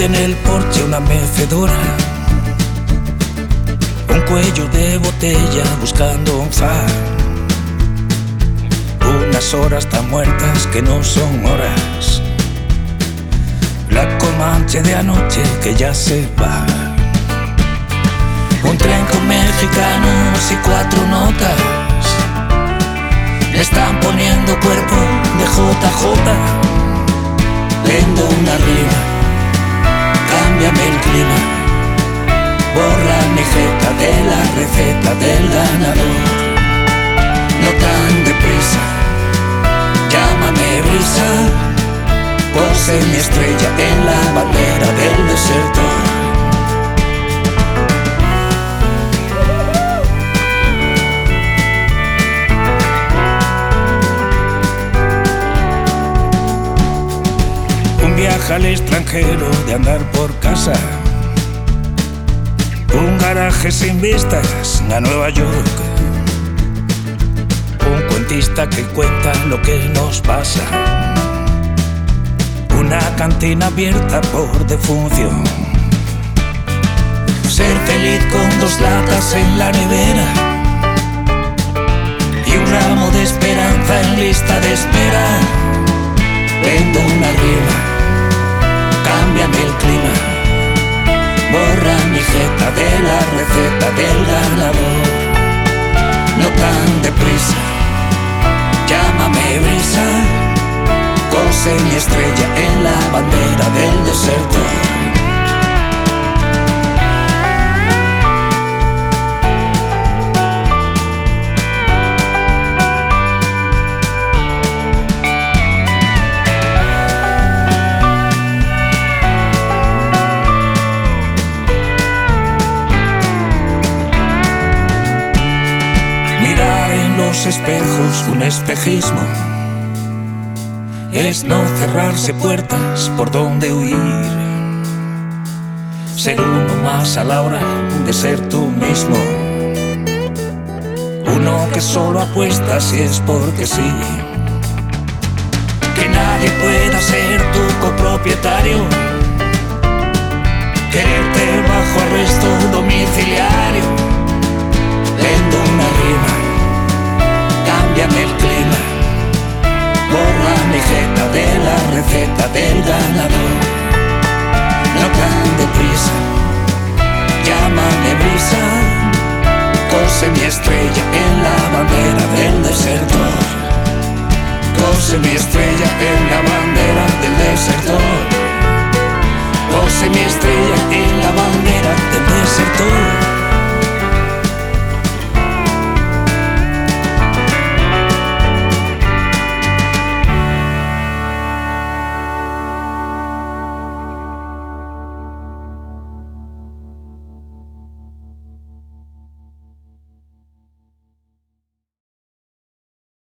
en el porche una mecedora. Un cuello de botella buscando un far. Unas horas tan muertas que no son horas. La comanche de anoche que ya se va. Un tren con mexicanos y cuatro notas. Le están poniendo cuerpo de JJ. Cámbiame el clima. Borra mi jeta de la receta del ganador. No tan deprisa. Llámame brisa. Pose mi estrella en la bandera del desertor. Un viaje al extranjero de andar por casa. Un garaje sin vistas a Nueva York. Un cuentista que cuenta lo que nos pasa. Una cantina abierta por defunción. Ser feliz con dos latas en la nevera. Y un ramo de esperanza Borra mi jeta de la receta del ganador. No tan deprisa, los espejos un espejismo es no cerrarse puertas por donde huir. Ser uno más a la hora de ser tú mismo. Uno que solo apuesta si es porque sí. Que nadie pueda ser tu copropietario. Quererte bajo arresto domiciliario. Receta del ganador. No tan deprisa, llámame brisa, cose mi estrella en la bandera del desertor. Cose mi estrella en la bandera del desertor. Cose mi estrella en la bandera.